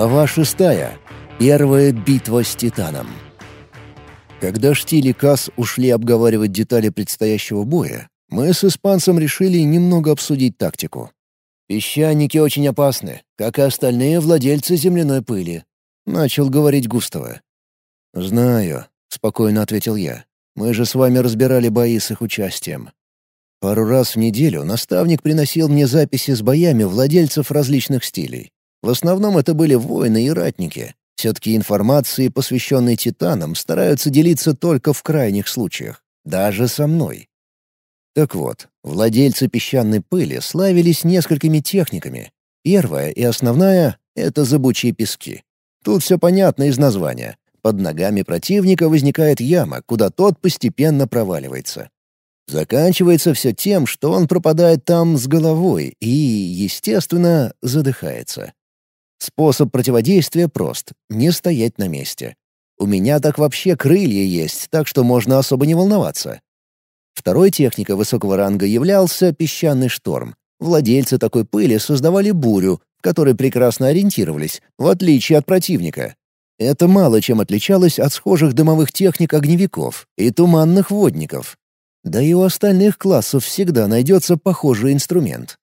Глава шестая. Первая битва с Титаном. Когда Штиль и Касс ушли обговаривать детали предстоящего боя, мы с испанцем решили немного обсудить тактику. «Песчаники очень опасны, как и остальные владельцы земляной пыли», — начал говорить Густава. «Знаю», — спокойно ответил я. «Мы же с вами разбирали бои с их участием. Пару раз в неделю наставник приносил мне записи с боями владельцев различных стилей. В основном это были воины и ратники. Все-таки информации, посвященной титанам, стараются делиться только в крайних случаях. Даже со мной. Так вот, владельцы песчаной пыли славились несколькими техниками. Первая и основная — это зыбучие пески. Тут все понятно из названия. Под ногами противника возникает яма, куда тот постепенно проваливается. Заканчивается все тем, что он пропадает там с головой и, естественно, задыхается. Способ противодействия прост — не стоять на месте. У меня так вообще крылья есть, так что можно особо не волноваться. Второй техникой высокого ранга являлся песчаный шторм. Владельцы такой пыли создавали бурю, в которой прекрасно ориентировались, в отличие от противника. Это мало чем отличалось от схожих дымовых техник огневиков и туманных водников. Да и у остальных классов всегда найдется похожий инструмент.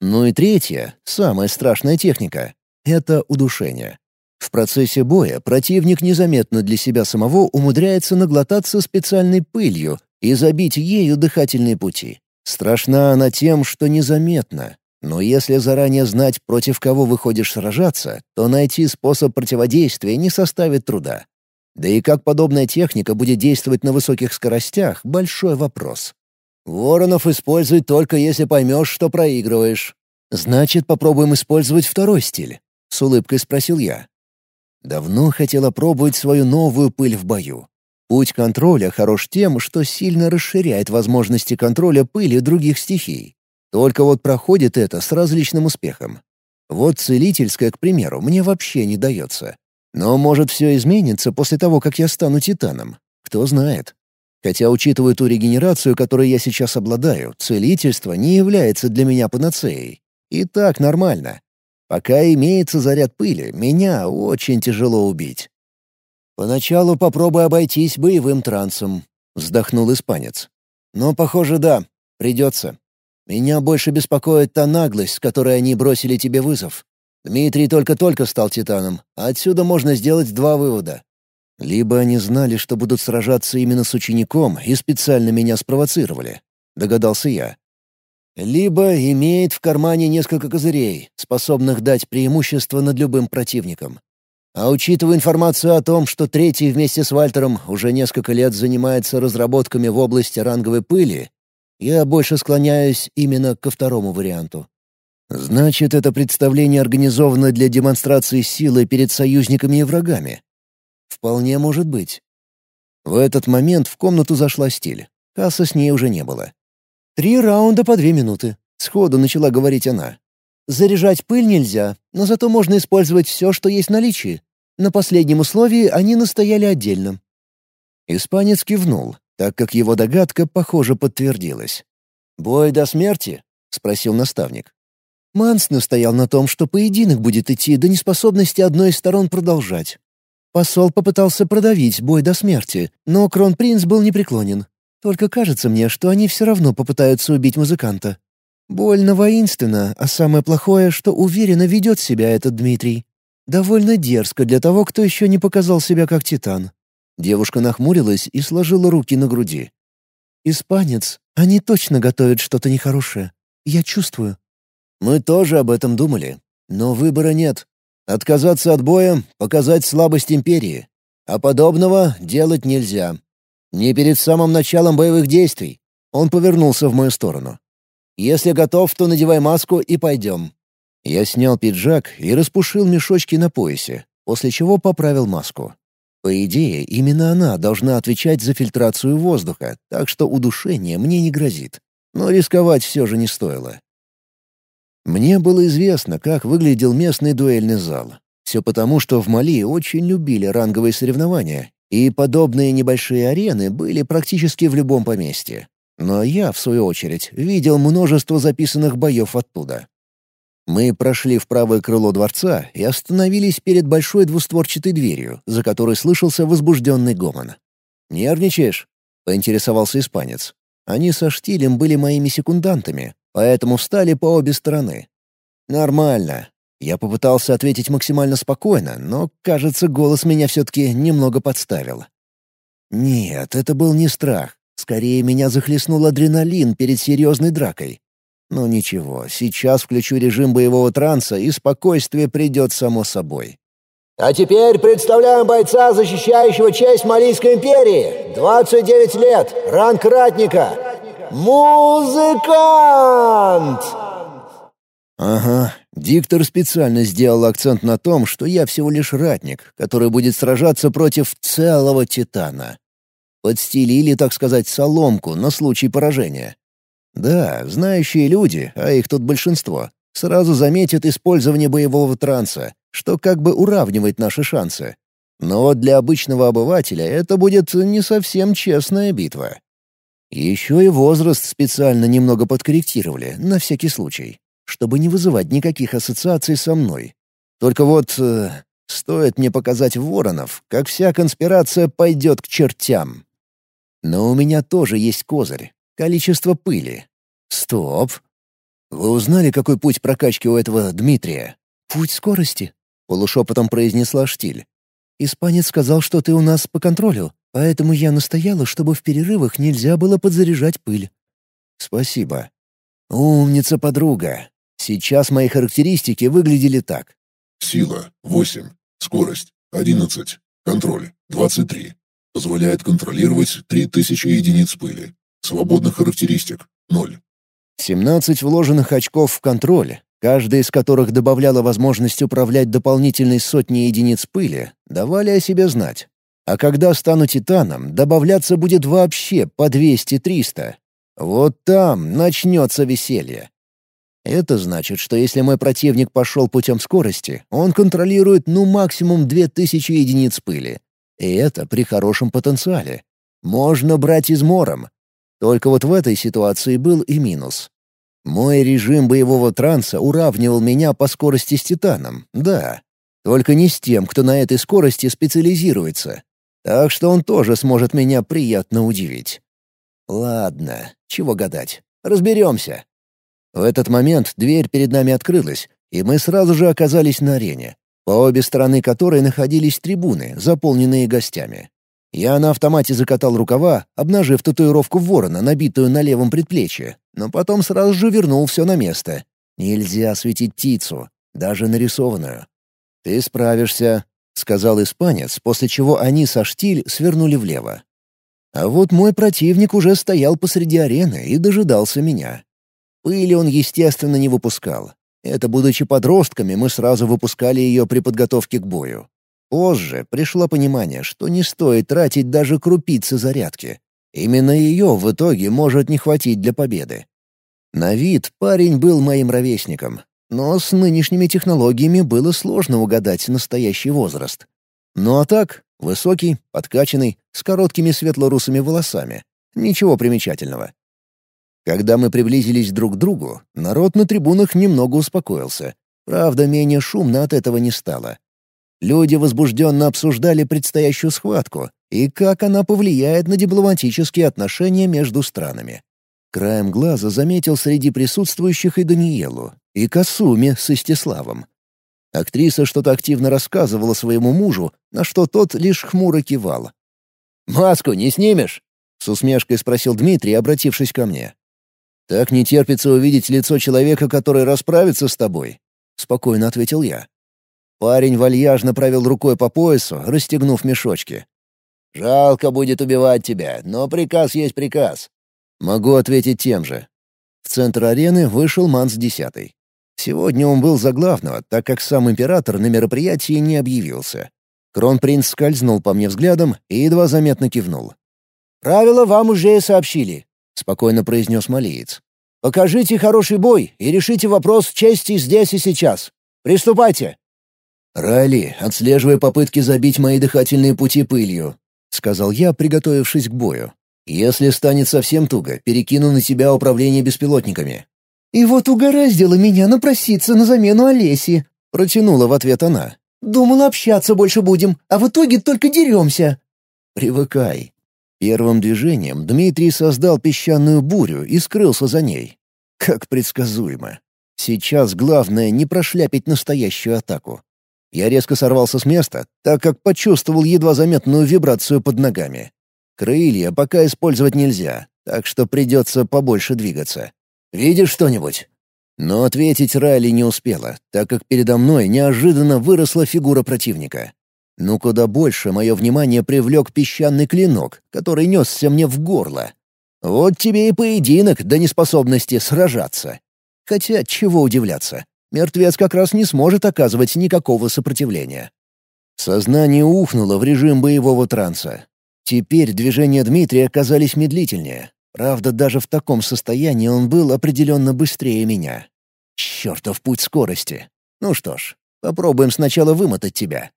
Ну и третья, самая страшная техника — это удушение. В процессе боя противник незаметно для себя самого умудряется наглотаться специальной пылью и забить ею дыхательные пути. Страшна она тем, что незаметно. Но если заранее знать, против кого выходишь сражаться, то найти способ противодействия не составит труда. Да и как подобная техника будет действовать на высоких скоростях — большой вопрос. Воронов используй только если поймешь, что проигрываешь. Значит, попробуем использовать второй стиль? С улыбкой спросил я. Давно хотела пробовать свою новую пыль в бою. Путь контроля хорош тем, что сильно расширяет возможности контроля пыли других стихий. Только вот проходит это с различным успехом. Вот целительская, к примеру, мне вообще не дается. Но может все изменится после того, как я стану титаном. Кто знает. Хотя, учитывая ту регенерацию, которой я сейчас обладаю, целительство не является для меня панацеей. И так нормально. Пока имеется заряд пыли, меня очень тяжело убить. «Поначалу попробуй обойтись боевым трансом», — вздохнул испанец. «Но, похоже, да, придется. Меня больше беспокоит та наглость, с которой они бросили тебе вызов. Дмитрий только-только стал титаном, а отсюда можно сделать два вывода. Либо они знали, что будут сражаться именно с учеником и специально меня спровоцировали, догадался я. Либо имеет в кармане несколько козырей, способных дать преимущество над любым противником. А учитывая информацию о том, что третий вместе с Вальтером уже несколько лет занимается разработками в области ранговой пыли, я больше склоняюсь именно ко второму варианту. Значит, это представление организовано для демонстрации силы перед союзниками и врагами. Вполне может быть. В этот момент в комнату зашла стиль. Касса с ней уже не было. «Три раунда по две минуты», — сходу начала говорить она. «Заряжать пыль нельзя, но зато можно использовать все, что есть в наличии. На последнем условии они настояли отдельно». Испанец кивнул, так как его догадка, похоже, подтвердилась. «Бой до смерти?» — спросил наставник. Манс настоял на том, что поединок будет идти до неспособности одной из сторон продолжать. Посол попытался продавить бой до смерти, но кронпринц был непреклонен. Только кажется мне, что они все равно попытаются убить музыканта. Больно воинственно, а самое плохое, что уверенно ведет себя этот Дмитрий. Довольно дерзко для того, кто еще не показал себя как титан. Девушка нахмурилась и сложила руки на груди. «Испанец, они точно готовят что-то нехорошее. Я чувствую». Мы тоже об этом думали, но выбора нет. Отказаться от боя — показать слабость империи. А подобного делать нельзя. Не перед самым началом боевых действий. Он повернулся в мою сторону. «Если готов, то надевай маску и пойдем». Я снял пиджак и распушил мешочки на поясе, после чего поправил маску. По идее, именно она должна отвечать за фильтрацию воздуха, так что удушение мне не грозит. Но рисковать все же не стоило. Мне было известно, как выглядел местный дуэльный зал. Все потому, что в Мали очень любили ранговые соревнования, и подобные небольшие арены были практически в любом поместье. Но я, в свою очередь, видел множество записанных боев оттуда. Мы прошли в правое крыло дворца и остановились перед большой двустворчатой дверью, за которой слышался возбужденный гомон. «Нервничаешь?» — поинтересовался испанец. Они со Штилем были моими секундантами, поэтому встали по обе стороны. «Нормально». Я попытался ответить максимально спокойно, но, кажется, голос меня все-таки немного подставил. Нет, это был не страх. Скорее, меня захлестнул адреналин перед серьезной дракой. Но ничего, сейчас включу режим боевого транса, и спокойствие придет само собой. А теперь представляем бойца, защищающего честь Малийской империи. 29 лет, ранг ратника. Музыкант! Ага, диктор специально сделал акцент на том, что я всего лишь ратник, который будет сражаться против целого Титана. Подстелили, так сказать, соломку на случай поражения. Да, знающие люди, а их тут большинство, сразу заметят использование боевого транса, что как бы уравнивает наши шансы. Но для обычного обывателя это будет не совсем честная битва. Еще и возраст специально немного подкорректировали, на всякий случай, чтобы не вызывать никаких ассоциаций со мной. Только вот э, стоит мне показать воронов, как вся конспирация пойдет к чертям. Но у меня тоже есть козырь. Количество пыли. Стоп. Вы узнали, какой путь прокачки у этого Дмитрия? Путь скорости, полушепотом произнесла Штиль. Испанец сказал, что ты у нас по контролю, поэтому я настояла, чтобы в перерывах нельзя было подзаряжать пыль. Спасибо. Умница, подруга. Сейчас мои характеристики выглядели так. Сила — 8, скорость — 11, контроль — 23. Позволяет контролировать 3000 единиц пыли. Свободных характеристик — ноль. 17 вложенных очков в контроль, каждая из которых добавляла возможность управлять дополнительной сотней единиц пыли, давали о себе знать. А когда стану титаном, добавляться будет вообще по 200-300. Вот там начнется веселье. Это значит, что если мой противник пошел путем скорости, он контролирует ну максимум 2000 единиц пыли. И это при хорошем потенциале. Можно брать измором, только вот в этой ситуации был и минус. Мой режим боевого транса уравнивал меня по скорости с Титаном, да. Только не с тем, кто на этой скорости специализируется. Так что он тоже сможет меня приятно удивить. Ладно, чего гадать. Разберемся. В этот момент дверь перед нами открылась, и мы сразу же оказались на арене, по обе стороны которой находились трибуны, заполненные гостями. Я на автомате закатал рукава, обнажив татуировку ворона, набитую на левом предплечье, но потом сразу же вернул все на место. Нельзя светить птицу, даже нарисованную. «Ты справишься», — сказал испанец, после чего они со штиль свернули влево. А вот мой противник уже стоял посреди арены и дожидался меня. Пыли он, естественно, не выпускал. Это, будучи подростками, мы сразу выпускали ее при подготовке к бою. Позже пришло понимание, что не стоит тратить даже крупицы зарядки. Именно ее в итоге может не хватить для победы. На вид парень был моим ровесником, но с нынешними технологиями было сложно угадать настоящий возраст. Ну а так, высокий, подкачанный, с короткими светло-русыми волосами. Ничего примечательного. Когда мы приблизились друг к другу, народ на трибунах немного успокоился. Правда, менее шумно от этого не стало. Люди возбужденно обсуждали предстоящую схватку и как она повлияет на дипломатические отношения между странами. Краем глаза заметил среди присутствующих и Даниелу, и Касуми с Истиславом. Актриса что-то активно рассказывала своему мужу, на что тот лишь хмуро кивал. «Маску не снимешь?» — с усмешкой спросил Дмитрий, обратившись ко мне. «Так не терпится увидеть лицо человека, который расправится с тобой», — спокойно ответил я. Парень вальяжно провел рукой по поясу, расстегнув мешочки. «Жалко будет убивать тебя, но приказ есть приказ». Могу ответить тем же. В центр арены вышел Манс-10. Сегодня он был за главного, так как сам император на мероприятии не объявился. Кронпринц скользнул по мне взглядом и едва заметно кивнул. «Правила вам уже сообщили», — спокойно произнес Малиец. «Покажите хороший бой и решите вопрос чести здесь и сейчас. Приступайте!» «Райли, отслеживай попытки забить мои дыхательные пути пылью», — сказал я, приготовившись к бою. «Если станет совсем туго, перекину на тебя управление беспилотниками». «И вот угораздило меня напроситься на замену Олеси», — протянула в ответ она. «Думала, общаться больше будем, а в итоге только деремся». «Привыкай». Первым движением Дмитрий создал песчаную бурю и скрылся за ней. Как предсказуемо. Сейчас главное не прошляпить настоящую атаку. Я резко сорвался с места, так как почувствовал едва заметную вибрацию под ногами. Крылья пока использовать нельзя, так что придется побольше двигаться. «Видишь что-нибудь?» Но ответить Райли не успела, так как передо мной неожиданно выросла фигура противника. Ну куда больше мое внимание привлек песчаный клинок, который несся мне в горло. Вот тебе и поединок до неспособности сражаться. Хотя чего удивляться, мертвец как раз не сможет оказывать никакого сопротивления. Сознание ухнуло в режим боевого транса. Теперь движения Дмитрия оказались медлительнее. Правда, даже в таком состоянии он был определенно быстрее меня. Чертов путь скорости. Ну что ж, попробуем сначала вымотать тебя.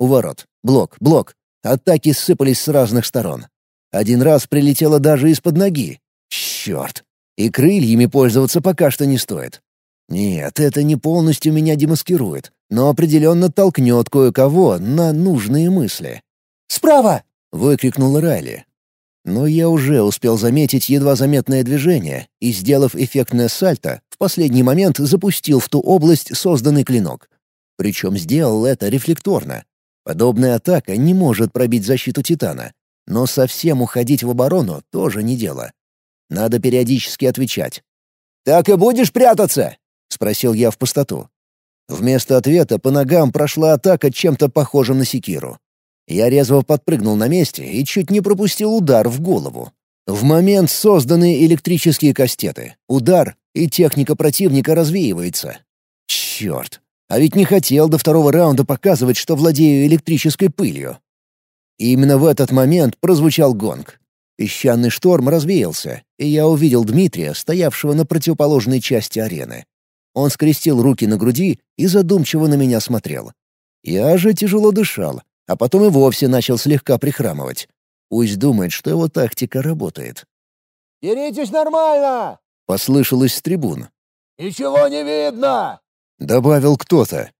У ворот. Блок, блок. Атаки сыпались с разных сторон. Один раз прилетело даже из-под ноги. Черт. И крыльями пользоваться пока что не стоит. Нет, это не полностью меня демаскирует, но определенно толкнет кое-кого на нужные мысли. «Справа!» — выкрикнул Райли. Но я уже успел заметить едва заметное движение и, сделав эффектное сальто, в последний момент запустил в ту область созданный клинок. Причем сделал это рефлекторно. Подобная атака не может пробить защиту Титана, но совсем уходить в оборону тоже не дело. Надо периодически отвечать. «Так и будешь прятаться?» — спросил я в пустоту. Вместо ответа по ногам прошла атака чем-то похожим на секиру. Я резво подпрыгнул на месте и чуть не пропустил удар в голову. В момент созданы электрические кастеты. Удар, и техника противника развеивается. Черт! А ведь не хотел до второго раунда показывать, что владею электрической пылью. И именно в этот момент прозвучал гонг. Песчаный шторм развеялся, и я увидел Дмитрия, стоявшего на противоположной части арены. Он скрестил руки на груди и задумчиво на меня смотрел. Я же тяжело дышал, а потом и вовсе начал слегка прихрамывать. Пусть думает, что его тактика работает. «Деритесь нормально!» — послышалось с трибун. «Ничего не видно!» — добавил кто-то.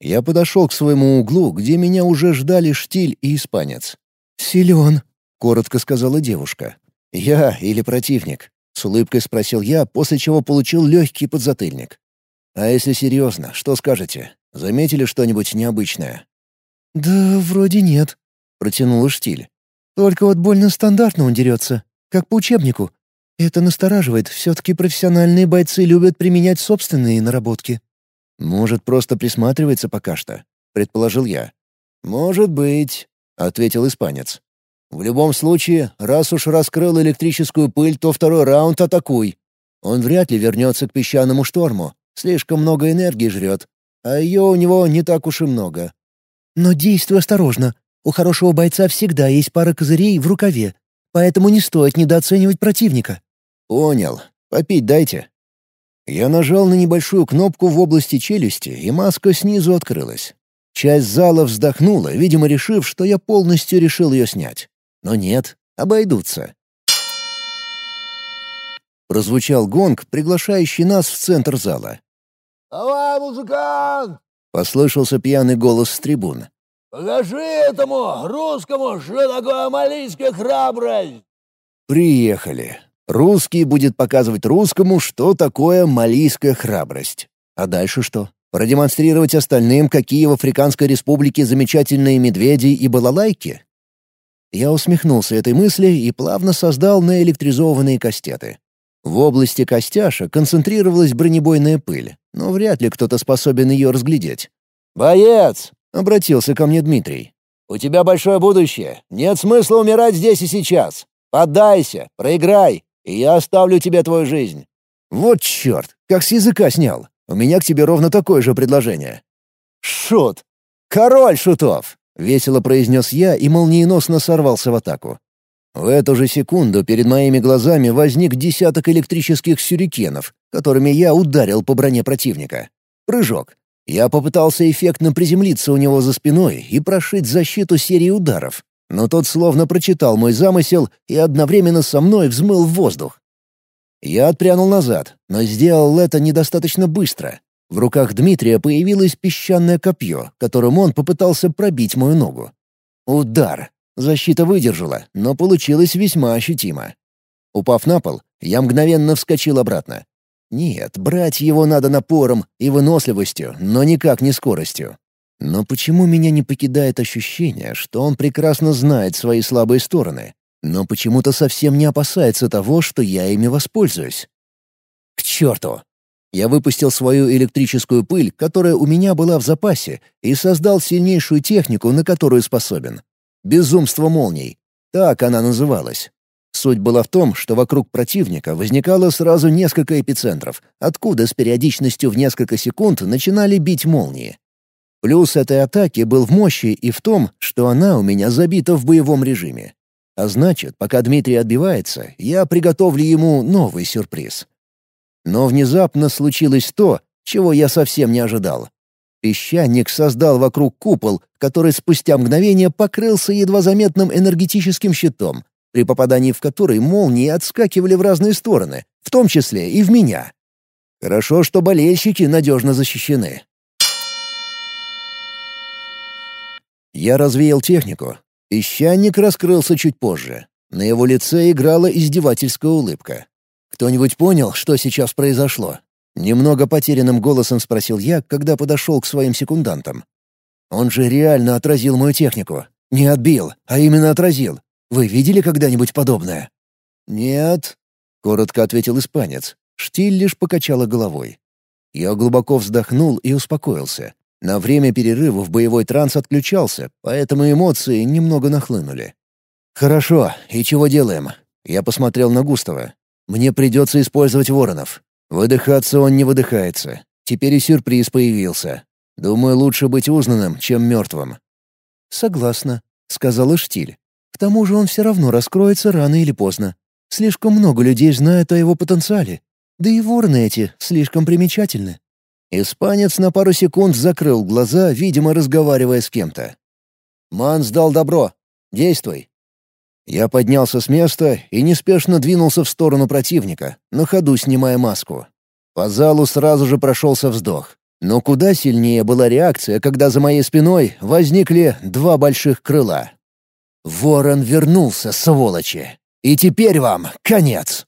Я подошел к своему углу, где меня уже ждали штиль и испанец. «Силен», — коротко сказала девушка. «Я или противник?» — с улыбкой спросил я, после чего получил легкий подзатыльник. «А если серьезно, что скажете? Заметили что-нибудь необычное?» «Да вроде нет», — протянула штиль. «Только вот больно стандартно он дерется, как по учебнику. Это настораживает, все-таки профессиональные бойцы любят применять собственные наработки». «Может, просто присматривается пока что», — предположил я. «Может быть», — ответил испанец. «В любом случае, раз уж раскрыл электрическую пыль, то второй раунд атакуй. Он вряд ли вернется к песчаному шторму. Слишком много энергии жрет, а ее у него не так уж и много. Но действуй осторожно. У хорошего бойца всегда есть пара козырей в рукаве, поэтому не стоит недооценивать противника». «Понял. Попить дайте». Я нажал на небольшую кнопку в области челюсти, и маска снизу открылась. Часть зала вздохнула, видимо, решив, что я полностью решил ее снять. Но нет, обойдутся. Прозвучал гонг, приглашающий нас в центр зала. «Давай, музыкант!» — послышался пьяный голос с трибун. «Покажи этому русскому, что такое малийская храбрость!» «Приехали. Русский будет показывать русскому, что такое малийская храбрость. А дальше что? Продемонстрировать остальным, какие в Африканской республике замечательные медведи и балалайки?» Я усмехнулся этой мысли и плавно создал наэлектризованные кастеты. В области костяша концентрировалась бронебойная пыль, но вряд ли кто-то способен ее разглядеть. «Боец!» — обратился ко мне Дмитрий. «У тебя большое будущее. Нет смысла умирать здесь и сейчас. Поддайся, проиграй, и я оставлю тебе твою жизнь». «Вот черт, как с языка снял. У меня к тебе ровно такое же предложение». «Шут! Король шутов!» — весело произнес я и молниеносно сорвался в атаку. В эту же секунду перед моими глазами возник десяток электрических сюрикенов, которыми я ударил по броне противника. Прыжок. Я попытался эффектно приземлиться у него за спиной и прошить защиту серии ударов, но тот словно прочитал мой замысел и одновременно со мной взмыл в воздух. Я отпрянул назад, но сделал это недостаточно быстро. В руках Дмитрия появилось песчаное копье, которым он попытался пробить мою ногу. Удар. Защита выдержала, но получилось весьма ощутимо. Упав на пол, я мгновенно вскочил обратно. Нет, брать его надо напором и выносливостью, но никак не скоростью. Но почему меня не покидает ощущение, что он прекрасно знает свои слабые стороны, но почему-то совсем не опасается того, что я ими воспользуюсь? К черту! Я выпустил свою электрическую пыль, которая у меня была в запасе, и создал сильнейшую технику, на которую способен. Безумство молний. Так она называлась. Суть была в том, что вокруг противника возникало сразу несколько эпицентров, откуда с периодичностью в несколько секунд начинали бить молнии. Плюс этой атаки был в мощи и в том, что она у меня забита в боевом режиме. А значит, пока Дмитрий отбивается, я приготовлю ему новый сюрприз. Но внезапно случилось то, чего я совсем не ожидал. Песчаник создал вокруг купол, который спустя мгновение покрылся едва заметным энергетическим щитом, при попадании в который молнии отскакивали в разные стороны, в том числе и в меня. Хорошо, что болельщики надежно защищены. Я развеял технику. Песчаник раскрылся чуть позже. На его лице играла издевательская улыбка. «Кто-нибудь понял, что сейчас произошло?» Немного потерянным голосом спросил я, когда подошел к своим секундантам. «Он же реально отразил мою технику. Не отбил, а именно отразил. Вы видели когда-нибудь подобное?» «Нет», — коротко ответил испанец. Штиль лишь покачала головой. Я глубоко вздохнул и успокоился. На время перерыва в боевой транс отключался, поэтому эмоции немного нахлынули. «Хорошо, и чего делаем?» Я посмотрел на Густава. «Мне придется использовать воронов. Выдыхаться он не выдыхается. Теперь и сюрприз появился. Думаю, лучше быть узнанным, чем мертвым». «Согласна», — сказала Штиль. К тому же он все равно раскроется рано или поздно. Слишком много людей знают о его потенциале. Да и вороны эти слишком примечательны. Испанец на пару секунд закрыл глаза, видимо, разговаривая с кем-то. «Ман сдал добро. Действуй». Я поднялся с места и неспешно двинулся в сторону противника, на ходу снимая маску. По залу сразу же прошелся вздох. Но куда сильнее была реакция, когда за моей спиной возникли два больших крыла. Ворон вернулся, сволочи. И теперь вам конец.